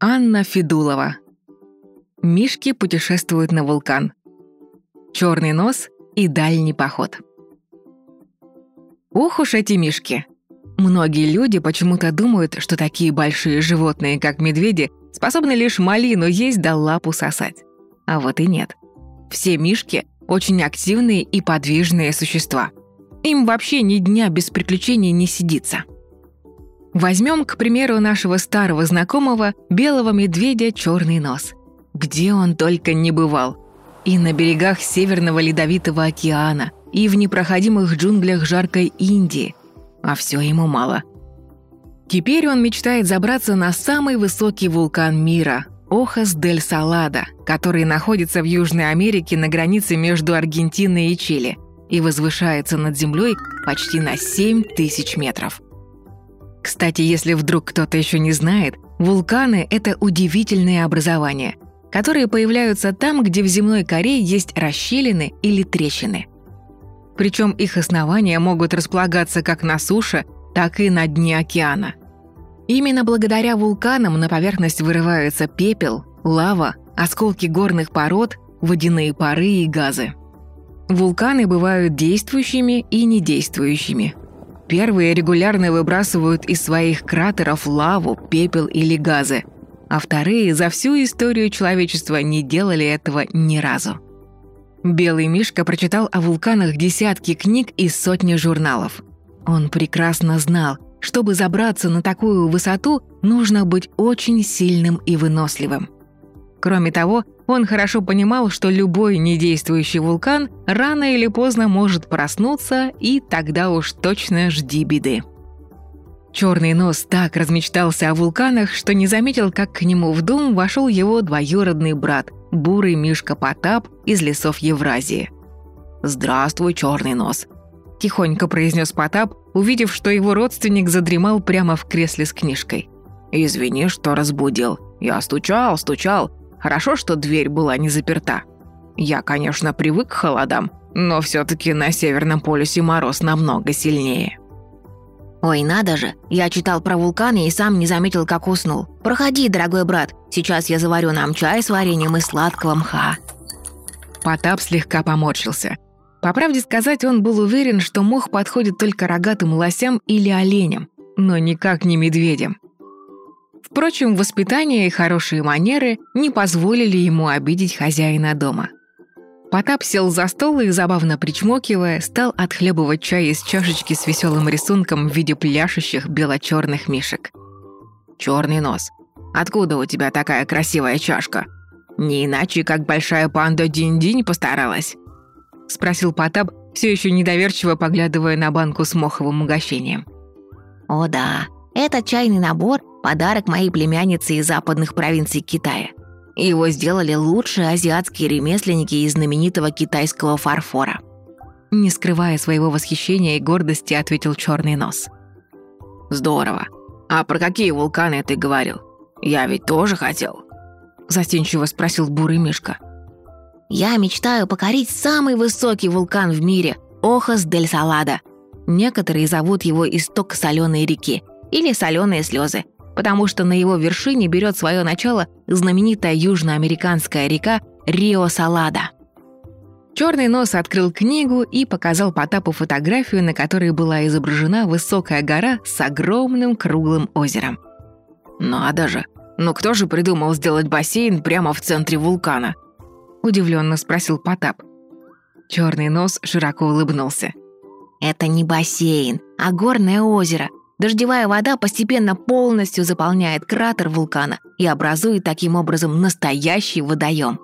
Анна Федулова. Мишки путешествуют на вулкан. Черный нос и дальний поход. Ох уж эти мишки! Многие люди почему-то думают, что такие большие животные, как медведи, способны лишь малину есть да лапу сосать. А вот и нет. Все мишки – очень активные и подвижные существа. Им вообще ни дня без приключений не сидится. Возьмем, к примеру, нашего старого знакомого белого медведя черный нос. Где он только не бывал. И на берегах Северного Ледовитого океана, и в непроходимых джунглях жаркой Индии. А все ему мало. Теперь он мечтает забраться на самый высокий вулкан мира – Охас дель Салада, который находится в Южной Америке на границе между Аргентиной и Чили и возвышается над землей почти на 7 тысяч метров. Кстати, если вдруг кто-то еще не знает, вулканы — это удивительные образования, которые появляются там, где в земной коре есть расщелины или трещины. Причем их основания могут располагаться как на суше, так и на дне океана. Именно благодаря вулканам на поверхность вырываются пепел, лава, осколки горных пород, водяные пары и газы. Вулканы бывают действующими и недействующими – Первые регулярно выбрасывают из своих кратеров лаву, пепел или газы, а вторые за всю историю человечества не делали этого ни разу. Белый Мишка прочитал о вулканах десятки книг и сотни журналов. Он прекрасно знал, чтобы забраться на такую высоту, нужно быть очень сильным и выносливым. Кроме того, он хорошо понимал, что любой недействующий вулкан рано или поздно может проснуться, и тогда уж точно жди беды. Черный нос так размечтался о вулканах, что не заметил, как к нему в дом вошел его двоюродный брат, бурый Мишка Потап из лесов Евразии. «Здравствуй, черный нос», – тихонько произнес Потап, увидев, что его родственник задремал прямо в кресле с книжкой. «Извини, что разбудил. Я стучал, стучал, Хорошо, что дверь была не заперта. Я, конечно, привык к холодам, но все таки на Северном полюсе мороз намного сильнее. «Ой, надо же, я читал про вулканы и сам не заметил, как уснул. Проходи, дорогой брат, сейчас я заварю нам чай с вареньем из сладкого мха». Потап слегка поморщился. По правде сказать, он был уверен, что мох подходит только рогатым лосям или оленям, но никак не медведям. Впрочем, воспитание и хорошие манеры не позволили ему обидеть хозяина дома. Потап сел за стол и, забавно причмокивая, стал отхлебывать чай из чашечки с веселым рисунком в виде пляшущих бело-черных мишек. Черный нос. Откуда у тебя такая красивая чашка? Не иначе, как большая панда Динь-Динь постаралась?» — спросил Потап, все еще недоверчиво поглядывая на банку с моховым угощением. «О да, этот чайный набор Подарок моей племяннице из западных провинций Китая. Его сделали лучшие азиатские ремесленники из знаменитого китайского фарфора. Не скрывая своего восхищения и гордости, ответил черный нос. «Здорово. А про какие вулканы ты говорил? Я ведь тоже хотел». Застенчиво спросил бурый мишка. «Я мечтаю покорить самый высокий вулкан в мире – Охас дель Салада. Некоторые зовут его исток соленой реки или соленые слезы, потому что на его вершине берет свое начало знаменитая южноамериканская река Рио-Салада. Черный нос открыл книгу и показал Потапу фотографию, на которой была изображена высокая гора с огромным круглым озером. «Надо же! Ну кто же придумал сделать бассейн прямо в центре вулкана?» Удивленно спросил Потап. Черный нос широко улыбнулся. «Это не бассейн, а горное озеро. Дождевая вода постепенно полностью заполняет кратер вулкана и образует таким образом настоящий водоем.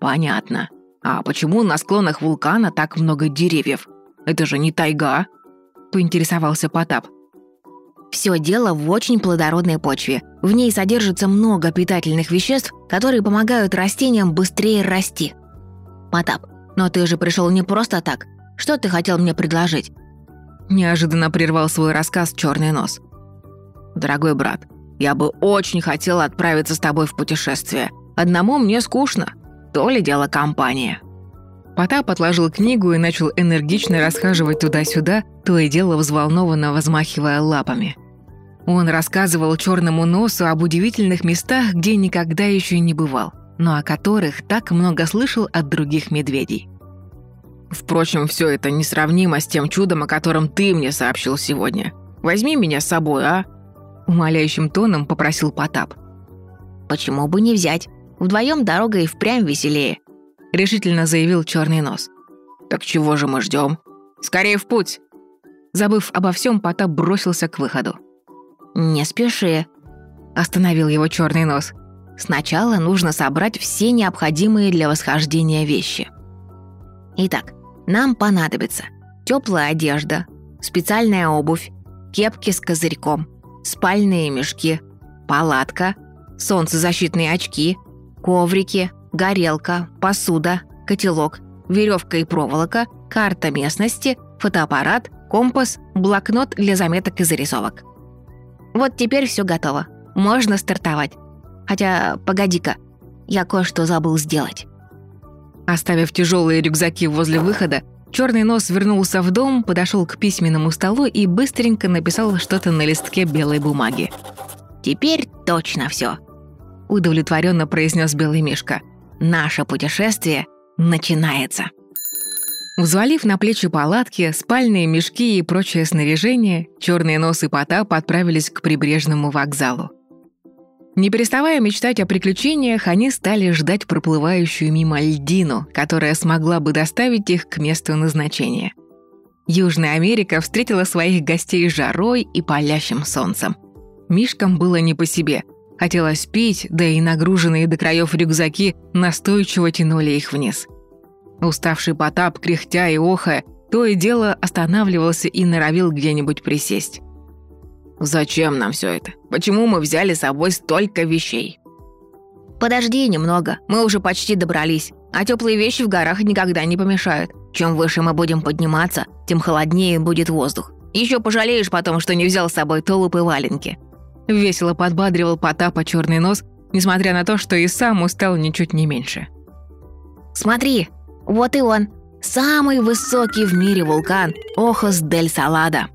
Понятно. А почему на склонах вулкана так много деревьев? Это же не тайга? Поинтересовался Потап. Все дело в очень плодородной почве. В ней содержится много питательных веществ, которые помогают растениям быстрее расти. Потап, но ты же пришел не просто так. Что ты хотел мне предложить? Неожиданно прервал свой рассказ черный нос. «Дорогой брат, я бы очень хотела отправиться с тобой в путешествие. Одному мне скучно. То ли дело компания». Потап отложил книгу и начал энергично расхаживать туда-сюда, то и дело взволнованно возмахивая лапами. Он рассказывал черному носу об удивительных местах, где никогда еще не бывал, но о которых так много слышал от других медведей. Впрочем, все это несравнимо с тем чудом, о котором ты мне сообщил сегодня. Возьми меня с собой, а?» Умоляющим тоном попросил Потап. «Почему бы не взять? Вдвоем дорога и впрямь веселее», — решительно заявил черный нос. «Так чего же мы ждем? Скорее в путь!» Забыв обо всем, Потап бросился к выходу. «Не спеши», — остановил его черный нос. «Сначала нужно собрать все необходимые для восхождения вещи. Итак, нам понадобится теплая одежда, специальная обувь, кепки с козырьком, спальные мешки, палатка, солнцезащитные очки, коврики, горелка, посуда, котелок, веревка и проволока, карта местности, фотоаппарат, компас, блокнот для заметок и зарисовок. Вот теперь все готово. Можно стартовать. Хотя, погоди-ка, я кое-что забыл сделать. Оставив тяжелые рюкзаки возле выхода, черный нос вернулся в дом, подошел к письменному столу и быстренько написал что-то на листке белой бумаги. «Теперь точно все, удовлетворенно произнес белый мишка. «Наше путешествие начинается». Взвалив на плечи палатки, спальные мешки и прочее снаряжение, черные нос и Потап отправились к прибрежному вокзалу. Не переставая мечтать о приключениях, они стали ждать проплывающую мимо льдину, которая смогла бы доставить их к месту назначения. Южная Америка встретила своих гостей жарой и палящим солнцем. Мишкам было не по себе. Хотелось пить, да и нагруженные до краев рюкзаки настойчиво тянули их вниз. Уставший Потап, кряхтя и охая, то и дело останавливался и норовил где-нибудь присесть. «Зачем нам все это? Почему мы взяли с собой столько вещей?» «Подожди немного, мы уже почти добрались, а теплые вещи в горах никогда не помешают. Чем выше мы будем подниматься, тем холоднее будет воздух. Еще пожалеешь потом, что не взял с собой тулуп и валенки». Весело подбадривал Потапа черный нос, несмотря на то, что и сам устал ничуть не меньше. «Смотри, вот и он, самый высокий в мире вулкан Охос дель Салада».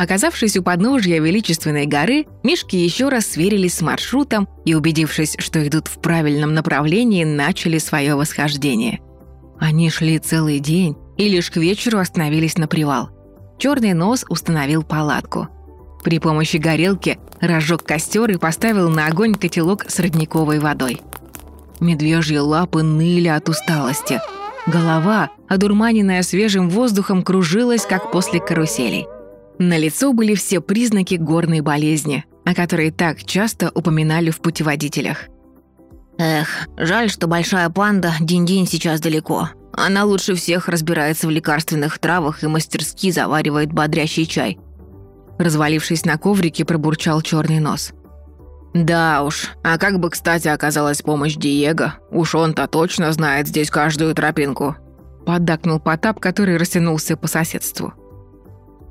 Оказавшись у подножья величественной горы, мишки еще раз сверились с маршрутом и, убедившись, что идут в правильном направлении, начали свое восхождение. Они шли целый день и лишь к вечеру остановились на привал. Черный нос установил палатку. При помощи горелки разжег костер и поставил на огонь котелок с родниковой водой. Медвежьи лапы ныли от усталости. Голова, одурманенная свежим воздухом, кружилась, как после каруселей – на лицо были все признаки горной болезни, о которой так часто упоминали в путеводителях. Эх, жаль, что большая панда Динь-Динь сейчас далеко. Она лучше всех разбирается в лекарственных травах и мастерски заваривает бодрящий чай. Развалившись на коврике, пробурчал черный нос. «Да уж, а как бы, кстати, оказалась помощь Диего? Уж он-то точно знает здесь каждую тропинку», поддакнул Потап, который растянулся по соседству.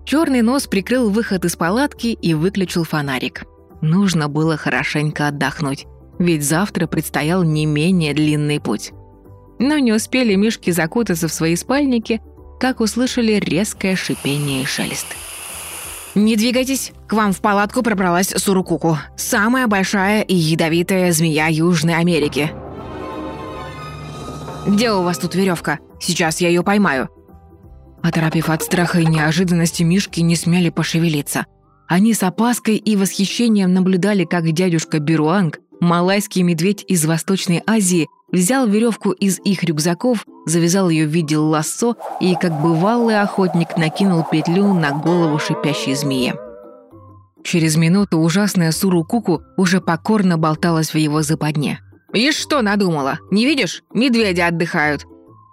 Черный нос прикрыл выход из палатки и выключил фонарик. Нужно было хорошенько отдохнуть, ведь завтра предстоял не менее длинный путь. Но не успели мишки закутаться в свои спальники, как услышали резкое шипение и шелест. «Не двигайтесь, к вам в палатку пробралась Сурукуку, самая большая и ядовитая змея Южной Америки». «Где у вас тут веревка? Сейчас я ее поймаю», Оторопив от страха и неожиданности, мишки не смели пошевелиться. Они с опаской и восхищением наблюдали, как дядюшка Беруанг, малайский медведь из Восточной Азии, взял веревку из их рюкзаков, завязал ее в виде лассо и, как бывалый охотник, накинул петлю на голову шипящей змеи. Через минуту ужасная Суру-Куку уже покорно болталась в его западне. «И что надумала? Не видишь? Медведи отдыхают!»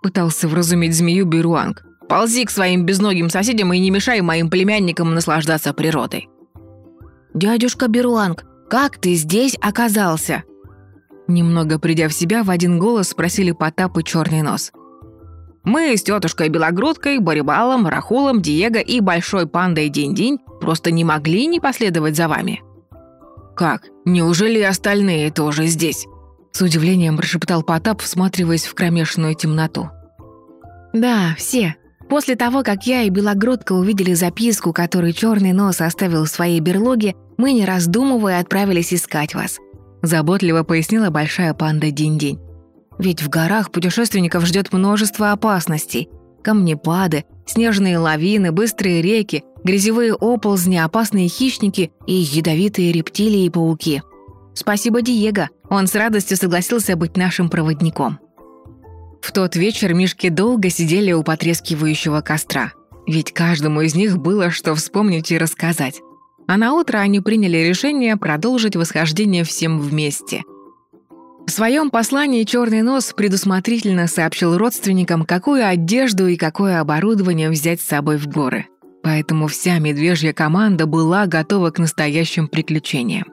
Пытался вразумить змею Беруанг. Ползи к своим безногим соседям и не мешай моим племянникам наслаждаться природой». «Дядюшка Беруанг, как ты здесь оказался?» Немного придя в себя, в один голос спросили Потап и Черный нос. «Мы с тетушкой Белогрудкой, Барибалом, Рахулом, Диего и Большой Пандой Динь-Динь просто не могли не последовать за вами». «Как? Неужели остальные тоже здесь?» С удивлением прошептал Потап, всматриваясь в кромешную темноту. «Да, все», После того, как я и Белогрудка увидели записку, которую Черный Нос оставил в своей берлоге, мы, не раздумывая, отправились искать вас. Заботливо пояснила большая панда Динь-Динь. Ведь в горах путешественников ждет множество опасностей. Камнепады, снежные лавины, быстрые реки, грязевые оползни, опасные хищники и ядовитые рептилии и пауки. Спасибо Диего, он с радостью согласился быть нашим проводником. В тот вечер мишки долго сидели у потрескивающего костра. Ведь каждому из них было что вспомнить и рассказать. А на утро они приняли решение продолжить восхождение всем вместе. В своем послании Черный нос предусмотрительно сообщил родственникам, какую одежду и какое оборудование взять с собой в горы. Поэтому вся медвежья команда была готова к настоящим приключениям.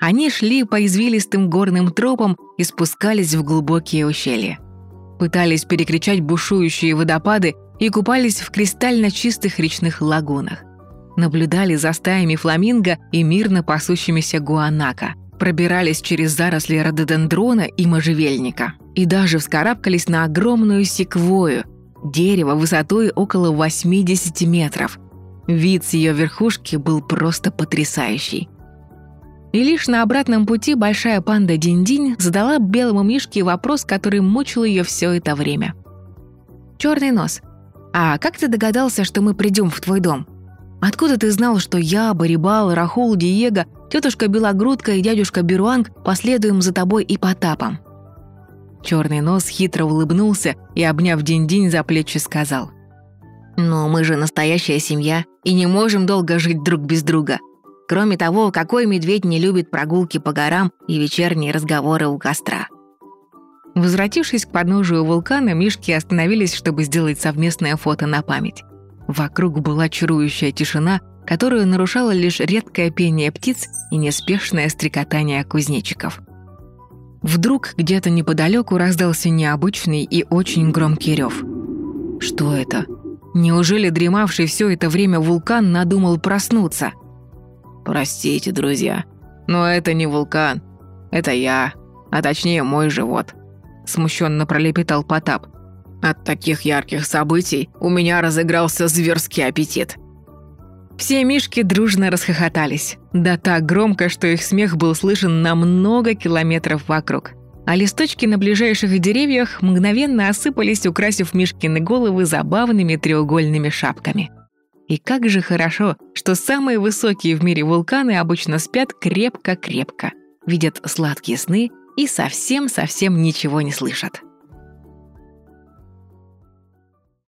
Они шли по извилистым горным тропам и спускались в глубокие ущелья. Пытались перекричать бушующие водопады и купались в кристально чистых речных лагунах наблюдали за стаями фламинго и мирно пасущимися гуанака, пробирались через заросли рододендрона и можжевельника и даже вскарабкались на огромную секвою, дерево высотой около 80 метров. Вид с ее верхушки был просто потрясающий. И лишь на обратном пути большая панда Динь-Динь задала белому мишке вопрос, который мучил ее все это время. «Черный нос, а как ты догадался, что мы придем в твой дом?» Откуда ты знал, что я, Барибал, Рахул, Диего, тетушка Белогрудка и дядюшка Беруанг последуем за тобой и Потапом?» Черный нос хитро улыбнулся и, обняв Динь-Динь за плечи, сказал. «Но мы же настоящая семья и не можем долго жить друг без друга. Кроме того, какой медведь не любит прогулки по горам и вечерние разговоры у костра?» Возвратившись к подножию вулкана, Мишки остановились, чтобы сделать совместное фото на память. Вокруг была чарующая тишина, которую нарушало лишь редкое пение птиц и неспешное стрекотание кузнечиков. Вдруг где-то неподалеку раздался необычный и очень громкий рев. Что это? Неужели дремавший все это время вулкан надумал проснуться? Простите, друзья, но это не вулкан. Это я, а точнее мой живот. Смущенно пролепетал Потап. От таких ярких событий у меня разыгрался зверский аппетит. Все мишки дружно расхохотались. Да так громко, что их смех был слышен на много километров вокруг. А листочки на ближайших деревьях мгновенно осыпались, украсив мишкины головы забавными треугольными шапками. И как же хорошо, что самые высокие в мире вулканы обычно спят крепко-крепко, видят сладкие сны и совсем-совсем ничего не слышат.